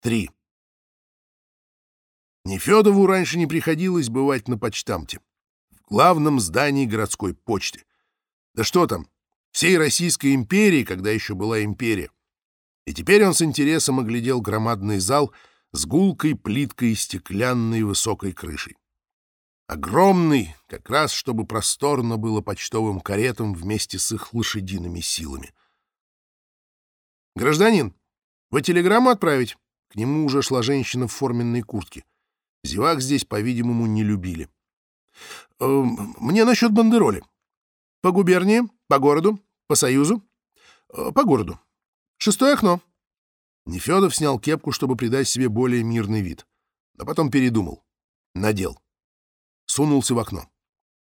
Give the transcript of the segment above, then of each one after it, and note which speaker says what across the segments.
Speaker 1: 3. Нефедову раньше не приходилось бывать на почтамте, в главном здании городской почты. Да что там, всей Российской империи, когда еще была империя. И теперь он с интересом оглядел громадный зал с гулкой плиткой и стеклянной высокой крышей. Огромный, как раз чтобы просторно было почтовым каретам вместе с их лошадиными силами. «Гражданин, вы телеграмму отправить?» К нему уже шла женщина в форменной куртке. Зевак здесь, по-видимому, не любили. «Э, «Мне насчет бандероли. По губернии, по городу, по союзу, э, по городу. Шестое окно». Нефедов снял кепку, чтобы придать себе более мирный вид, но потом передумал. Надел. Сунулся в окно.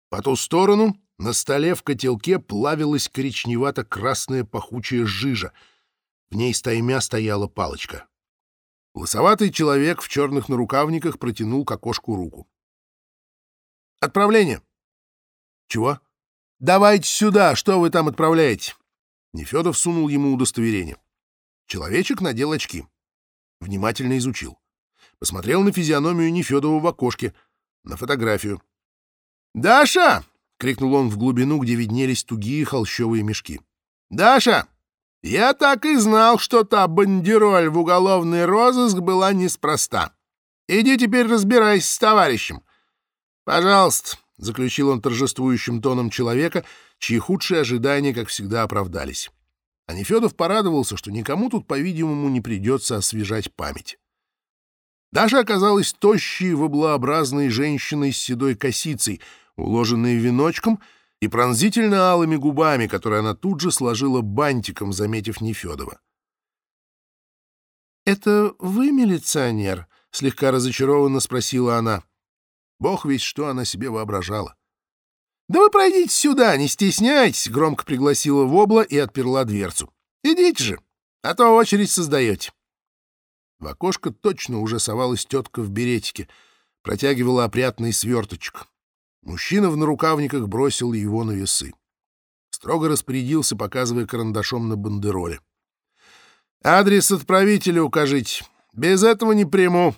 Speaker 1: По ту сторону на столе в котелке плавилась коричневато-красная пахучая жижа. В ней стаймя стояла палочка. Лысоватый человек в черных нарукавниках протянул к окошку руку. «Отправление!» «Чего?» «Давайте сюда! Что вы там отправляете?» Нефедов сунул ему удостоверение. Человечек надел очки. Внимательно изучил. Посмотрел на физиономию Нефедова в окошке, на фотографию. «Даша!» — крикнул он в глубину, где виднелись тугие холщовые мешки. «Даша! Я так и знал, что та бандероль в уголовный розыск была неспроста. Иди теперь разбирайся с товарищем. Пожалуйста, — заключил он торжествующим тоном человека, чьи худшие ожидания, как всегда, оправдались. А Нефедов порадовался, что никому тут, по-видимому, не придется освежать память. Даша оказалась тощей, воблообразной женщиной с седой косицей, уложенной веночком — и пронзительно алыми губами, которые она тут же сложила бантиком, заметив Нефедова. «Это вы милиционер?» — слегка разочарованно спросила она. Бог весь что она себе воображала. «Да вы пройдите сюда, не стесняйтесь!» — громко пригласила Вобла и отперла дверцу. «Идите же, а то очередь создаете». В окошко точно уже совалась тетка в беретике, протягивала опрятный сверточек. Мужчина в нарукавниках бросил его на весы. Строго распорядился, показывая карандашом на бандероле. «Адрес отправителя укажите. Без этого не приму».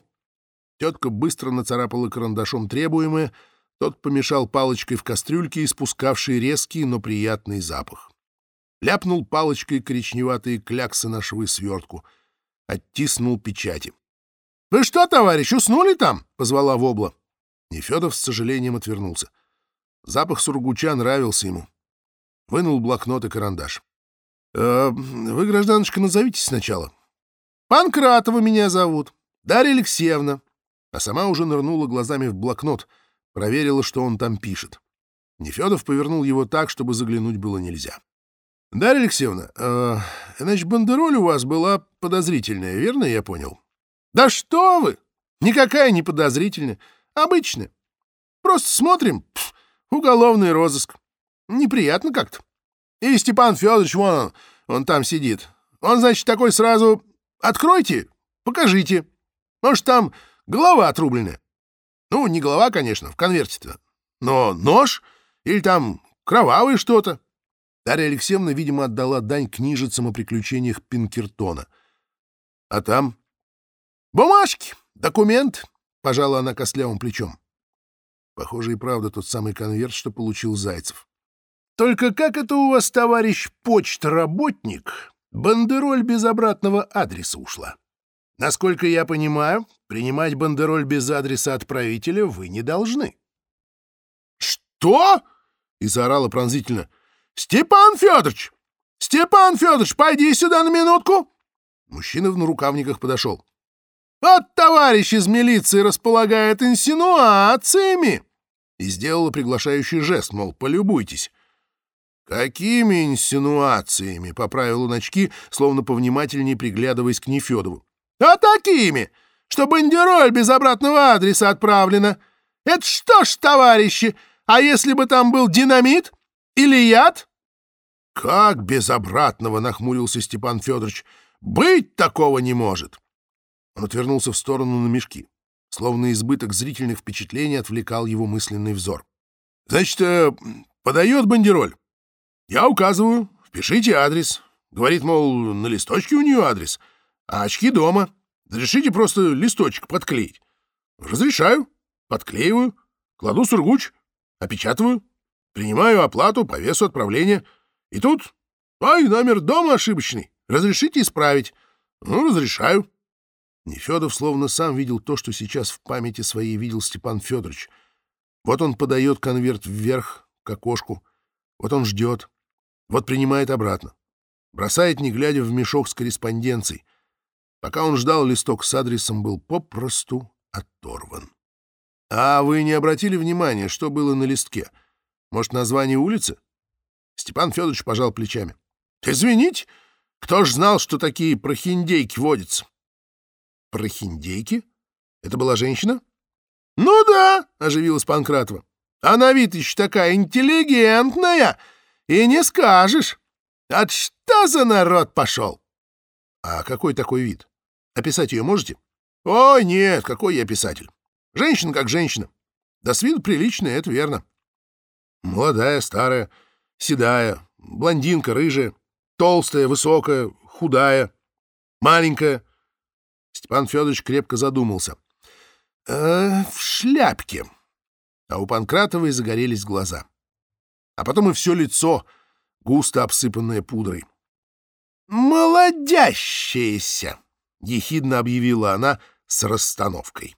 Speaker 1: Тетка быстро нацарапала карандашом требуемое, тот помешал палочкой в кастрюльке, испускавшей резкий, но приятный запах. Ляпнул палочкой коричневатые кляксы на швы свертку. Оттиснул печати. «Вы что, товарищ, уснули там?» — позвала Вобла. Нефедов с сожалением отвернулся. Запах сургуча нравился ему. Вынул блокнот и карандаш. «Э, «Вы, гражданочка, назовитесь сначала». «Панкратова меня зовут. Дарья Алексеевна». А сама уже нырнула глазами в блокнот, проверила, что он там пишет. Нефедов повернул его так, чтобы заглянуть было нельзя. «Дарья Алексеевна, э, значит, бандероль у вас была подозрительная, верно я понял?» «Да что вы! Никакая не подозрительная. Обычно. Просто смотрим. Пф, уголовный розыск. Неприятно как-то. И Степан Федорович, вон он, он там сидит. Он, значит, такой сразу... Откройте, покажите. Может, там голова отрубленная. Ну, не голова, конечно, в конверте-то. Но нож или там кровавое что-то. Дарья Алексеевна, видимо, отдала дань книжицам о приключениях Пинкертона. А там... Бумажки, документ, Пожала она костлявым плечом. Похоже, и правда тот самый конверт, что получил Зайцев. «Только как это у вас, товарищ почтработник, бандероль без обратного адреса ушла? Насколько я понимаю, принимать бандероль без адреса отправителя вы не должны». «Что?» — и заорала пронзительно. «Степан Федорович! Степан Федорович, пойди сюда на минутку!» Мужчина в нарукавниках подошел. Вот товарищ из милиции располагает инсинуациями!» И сделала приглашающий жест, мол, полюбуйтесь. «Какими инсинуациями?» — поправил он очки, словно повнимательнее приглядываясь к Нефедову. «А такими, что бандероль без обратного адреса отправлена. Это что ж, товарищи, а если бы там был динамит или яд?» «Как без обратного?» — нахмурился Степан Федорович. «Быть такого не может!» Он отвернулся в сторону на мешки. Словно избыток зрительных впечатлений отвлекал его мысленный взор. «Значит, э, подает бандероль. Я указываю, впишите адрес. Говорит, мол, на листочке у нее адрес, а очки дома. Разрешите просто листочек подклеить. Разрешаю. Подклеиваю. Кладу сургуч. Опечатываю. Принимаю оплату по весу отправления. И тут... Ай, номер дома ошибочный. Разрешите исправить. Ну, разрешаю. Нефедов словно сам видел то, что сейчас в памяти своей видел Степан Федорович. Вот он подает конверт вверх к окошку. Вот он ждет. Вот принимает обратно. Бросает, не глядя, в мешок с корреспонденцией. Пока он ждал, листок с адресом был попросту оторван. А вы не обратили внимания, что было на листке? Может, название улицы? Степан Федорович пожал плечами. Извините, кто ж знал, что такие прохиндейки водятся? Прохиндейки? Это была женщина? Ну да, оживилась Панкратова. Она вид такая интеллигентная, и не скажешь. От что за народ пошел? А какой такой вид? Описать ее можете? Ой, нет, какой я писатель. Женщина как женщина. Да с виду приличная, это верно. Молодая, старая, седая, блондинка, рыжая, толстая, высокая, худая, маленькая. Степан Федорович крепко задумался. «Э, в шляпке. А у Панкратовой загорелись глаза. А потом и все лицо, густо обсыпанное пудрой. «Молодящаяся!» — ехидно объявила она с расстановкой.